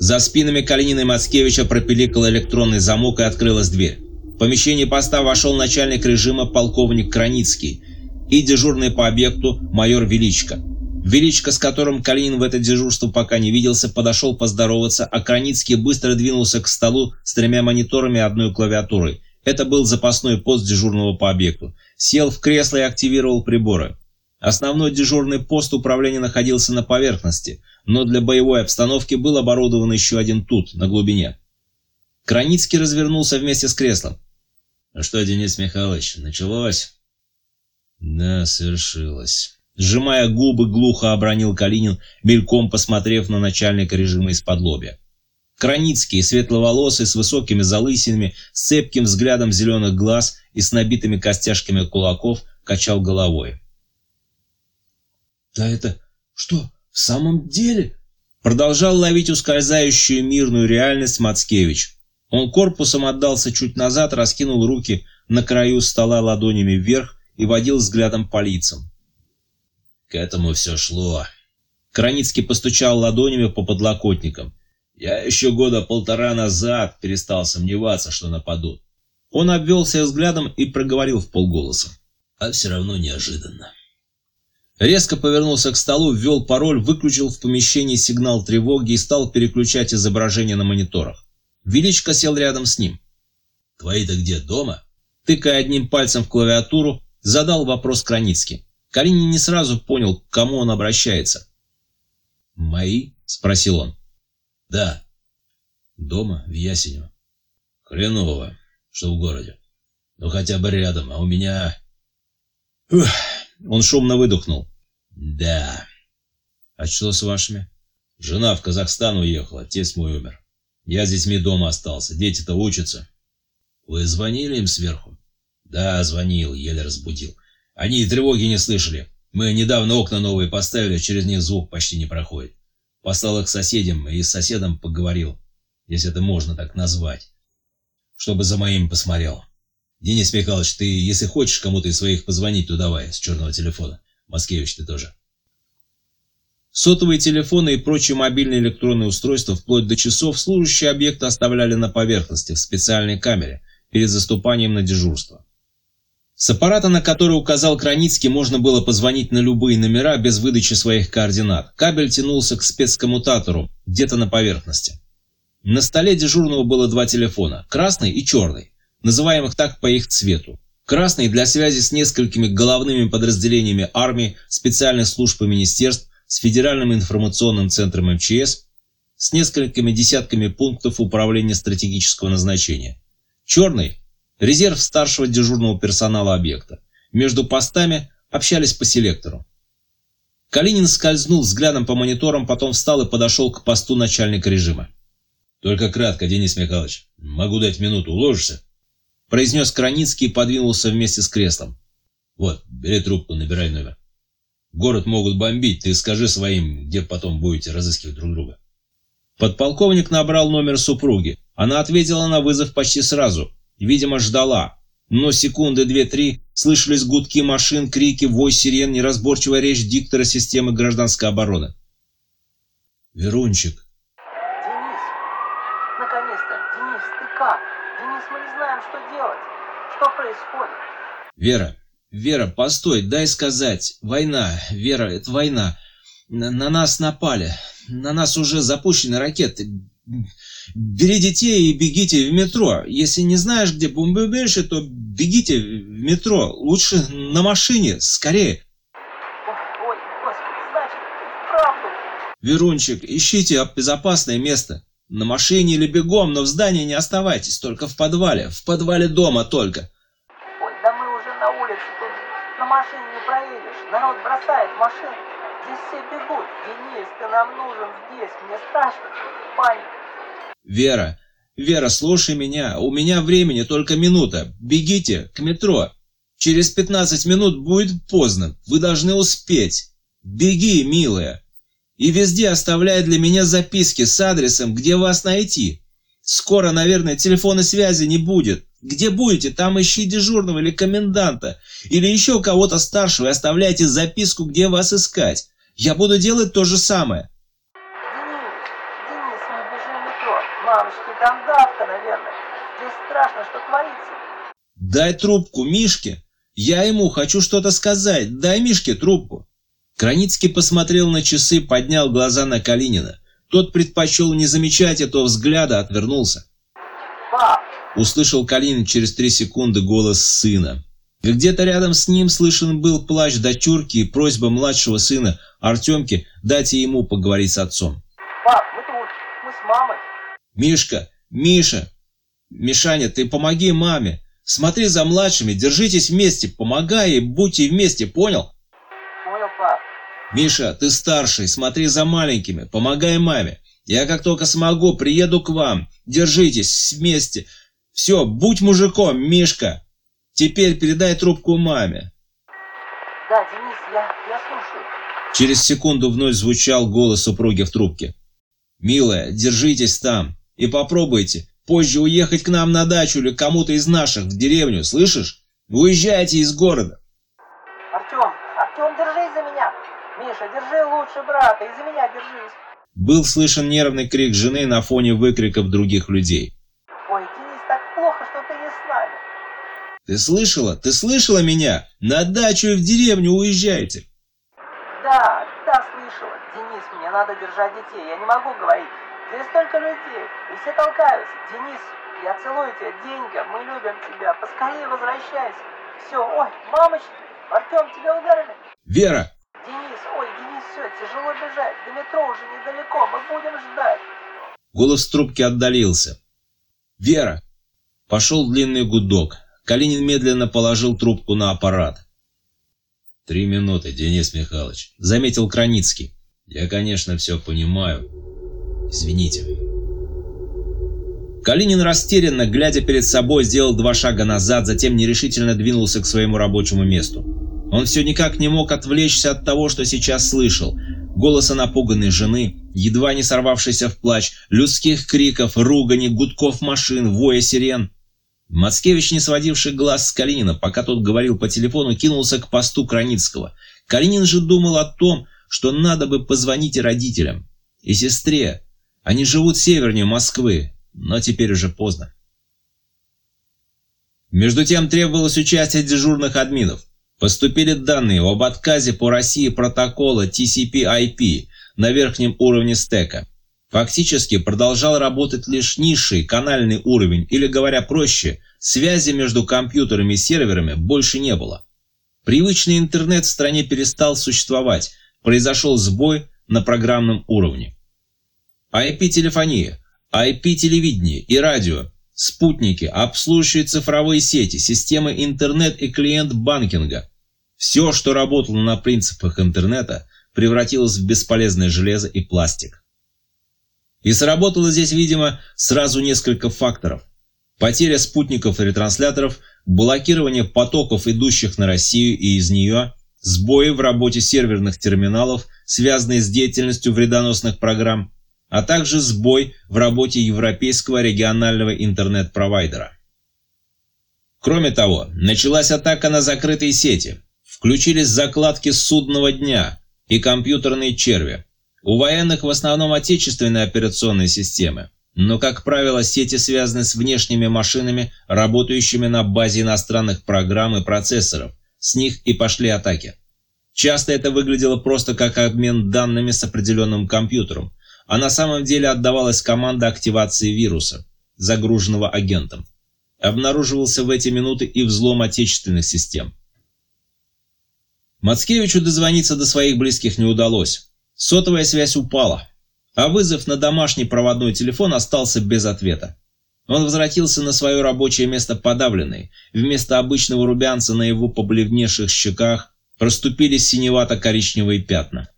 За спинами Калинина и Мацкевича пропиликал электронный замок и открылась дверь. В помещение поста вошел начальник режима полковник Краницкий и дежурный по объекту майор Величко. Величко, с которым Калинин в это дежурство пока не виделся, подошел поздороваться, а Краницкий быстро двинулся к столу с тремя мониторами и одной клавиатурой. Это был запасной пост дежурного по объекту. Сел в кресло и активировал приборы. Основной дежурный пост управления находился на поверхности, но для боевой обстановки был оборудован еще один тут, на глубине. Краницкий развернулся вместе с креслом. «Ну что, Денис Михайлович, началось?» «Да, свершилось». Сжимая губы, глухо обронил Калинин, мельком посмотрев на начальника режима из-под лобья. Краницкий, светловолосый, с высокими залысинами, с цепким взглядом зеленых глаз и с набитыми костяшками кулаков, качал головой. «Да это что, в самом деле?» Продолжал ловить ускользающую мирную реальность Мацкевич. Он корпусом отдался чуть назад, раскинул руки на краю стола ладонями вверх и водил взглядом по лицам. К этому все шло. Краницкий постучал ладонями по подлокотникам. Я еще года полтора назад перестал сомневаться, что нападут. Он обвелся взглядом и проговорил в полголоса. А все равно неожиданно. Резко повернулся к столу, ввел пароль, выключил в помещении сигнал тревоги и стал переключать изображение на мониторах. Величко сел рядом с ним. «Твои-то где, дома?» Тыкая одним пальцем в клавиатуру, задал вопрос Краницкий. Калинин не сразу понял, к кому он обращается. «Мои?» – спросил он. «Да. Дома, в Ясенево. Хреново, что в городе. Ну, хотя бы рядом, а у меня...» Ух, Он шумно выдохнул. «Да». «А что с вашими?» «Жена в Казахстан уехала, тесть мой умер. Я с детьми дома остался, дети-то учатся». «Вы звонили им сверху?» «Да, звонил, еле разбудил. Они и тревоги не слышали. Мы недавно окна новые поставили, через них звук почти не проходит. Послал их соседям и с соседом поговорил, если это можно так назвать, чтобы за моим посмотрел. Денис Михайлович, ты, если хочешь кому-то из своих позвонить, то давай, с черного телефона. Маскевич, ты тоже. Сотовые телефоны и прочие мобильные электронные устройства вплоть до часов служащие объекта оставляли на поверхности в специальной камере перед заступанием на дежурство. С аппарата, на который указал Краницкий, можно было позвонить на любые номера без выдачи своих координат. Кабель тянулся к спецкоммутатору, где-то на поверхности. На столе дежурного было два телефона, красный и черный, называемых так по их цвету. Красный для связи с несколькими головными подразделениями армии, специальных служб и министерств, с Федеральным информационным центром МЧС, с несколькими десятками пунктов управления стратегического назначения. Черный резерв старшего дежурного персонала объекта. Между постами общались по селектору. Калинин скользнул взглядом по мониторам, потом встал и подошел к посту начальника режима. «Только кратко, Денис Михайлович. Могу дать минуту. Уложишься?» Произнес Краницкий и подвинулся вместе с креслом. «Вот, бери трубку, набирай номер. Город могут бомбить, ты скажи своим, где потом будете разыскивать друг друга». Подполковник набрал номер супруги. Она ответила на вызов почти сразу – Видимо, ждала. Но секунды две-три слышались гудки машин, крики, вой сирен, неразборчивая речь диктора системы гражданской обороны. «Верунчик!» «Денис! Наконец-то! Денис, ты как? Денис, мы не знаем, что делать. Что происходит?» «Вера, Вера, постой, дай сказать. Война, Вера, это война. На, на нас напали. На нас уже запущены ракеты. Бери детей и бегите в метро. Если не знаешь, где бомбоубежище, то бегите в метро. Лучше на машине, скорее. Ой, господи, значит, правду. Верунчик, ищите безопасное место. На машине или бегом, но в здании не оставайтесь, только в подвале. В подвале дома только. Ой, да мы уже на улице, тут на машине не проедешь. Народ бросает машины. Здесь все бегут. Денис, ты нам нужен здесь. Мне страшно. Паника. Вера, Вера, слушай меня. У меня времени только минута. Бегите к метро. Через 15 минут будет поздно. Вы должны успеть. Беги, милая. И везде оставляй для меня записки с адресом, где вас найти. Скоро, наверное, телефона связи не будет. Где будете, там ищи дежурного или коменданта, или еще кого-то старшего и оставляйте записку, где вас искать. Я буду делать то же самое. Денис, Денис, мы бежим Там давка, наверное. Здесь страшно, что творится. Дай трубку Мишке. Я ему хочу что-то сказать. Дай Мишке трубку. Краницкий посмотрел на часы, поднял глаза на Калинина. Тот предпочел не замечать этого взгляда, отвернулся. Пап, Услышал Калинин через три секунды голос сына. Где-то рядом с ним слышен был плач дочурки и просьба младшего сына Артемки дать ему поговорить с отцом. пап, мы тут, мы с мамой. «Мишка! Миша! Мишаня, ты помоги маме! Смотри за младшими, держитесь вместе, помогай и будьте вместе, понял? Миша, ты старший, смотри за маленькими, помогай маме. Я как только смогу, приеду к вам. Держитесь вместе. Все, будь мужиком, Мишка. Теперь передай трубку маме. Да, Денис, я, я слушаю. Через секунду вновь звучал голос супруги в трубке. «Милая, держитесь там и попробуйте позже уехать к нам на дачу или кому-то из наших в деревню, слышишь? Уезжайте из города». Артем, Артем, меня. Миша, держи лучше брата, и за меня держись. Был слышен нервный крик жены на фоне выкриков других людей. Ой, Денис, так плохо, что ты не с нами. «Ты слышала? Ты слышала меня? На дачу и в деревню уезжайте!» Да, да, слышала. Денис, мне надо держать детей, я не могу говорить. Здесь столько людей, и все толкаются. Денис, я целую тебя, Денька, мы любим тебя, поскорее возвращайся. Все, ой, мамочки, Артем, тебя ударили? «Вера, все, тяжело бежать, до метро уже недалеко, мы будем ждать. Голос в трубке отдалился. «Вера!» Пошел длинный гудок. Калинин медленно положил трубку на аппарат. «Три минуты, Денис Михайлович», — заметил Краницкий. «Я, конечно, все понимаю. Извините». Калинин растерянно, глядя перед собой, сделал два шага назад, затем нерешительно двинулся к своему рабочему месту. Он все никак не мог отвлечься от того, что сейчас слышал. Голоса напуганной жены, едва не сорвавшийся в плач, людских криков, ругани, гудков машин, воя сирен. Мацкевич, не сводивший глаз с Калинина, пока тот говорил по телефону, кинулся к посту Краницкого. Калинин же думал о том, что надо бы позвонить и родителям, и сестре. Они живут севернее Москвы, но теперь уже поздно. Между тем требовалось участие дежурных админов. Поступили данные об отказе по России протокола TCP-IP на верхнем уровне стека. Фактически продолжал работать лишь низший канальный уровень, или говоря проще, связи между компьютерами и серверами больше не было. Привычный интернет в стране перестал существовать, произошел сбой на программном уровне. IP-телефония, IP-телевидение и радио, спутники, обслуживающие цифровые сети, системы интернет и клиент-банкинга. Все, что работало на принципах интернета, превратилось в бесполезное железо и пластик. И сработало здесь, видимо, сразу несколько факторов. Потеря спутников и ретрансляторов, блокирование потоков, идущих на Россию и из нее, сбои в работе серверных терминалов, связанные с деятельностью вредоносных программ, а также сбой в работе европейского регионального интернет-провайдера. Кроме того, началась атака на закрытые сети. Включились закладки судного дня и компьютерные черви. У военных в основном отечественные операционные системы, но, как правило, сети связаны с внешними машинами, работающими на базе иностранных программ и процессоров. С них и пошли атаки. Часто это выглядело просто как обмен данными с определенным компьютером, а на самом деле отдавалась команда активации вируса, загруженного агентом. Обнаруживался в эти минуты и взлом отечественных систем. Мацкевичу дозвониться до своих близких не удалось. Сотовая связь упала, а вызов на домашний проводной телефон остался без ответа. Он возвратился на свое рабочее место подавленный. Вместо обычного румянца на его побледневших щеках проступили синевато-коричневые пятна.